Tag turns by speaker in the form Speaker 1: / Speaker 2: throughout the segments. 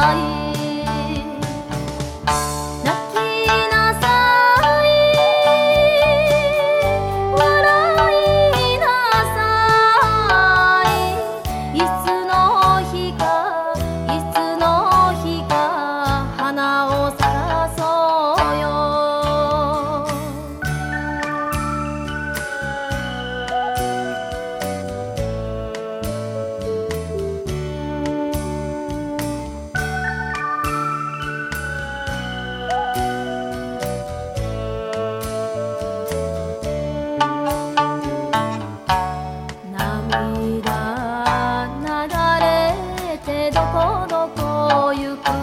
Speaker 1: 爱 you.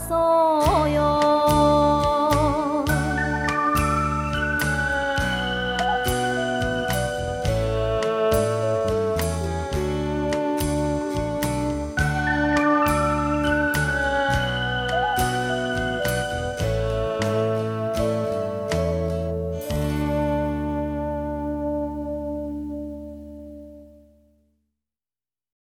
Speaker 1: そうよ」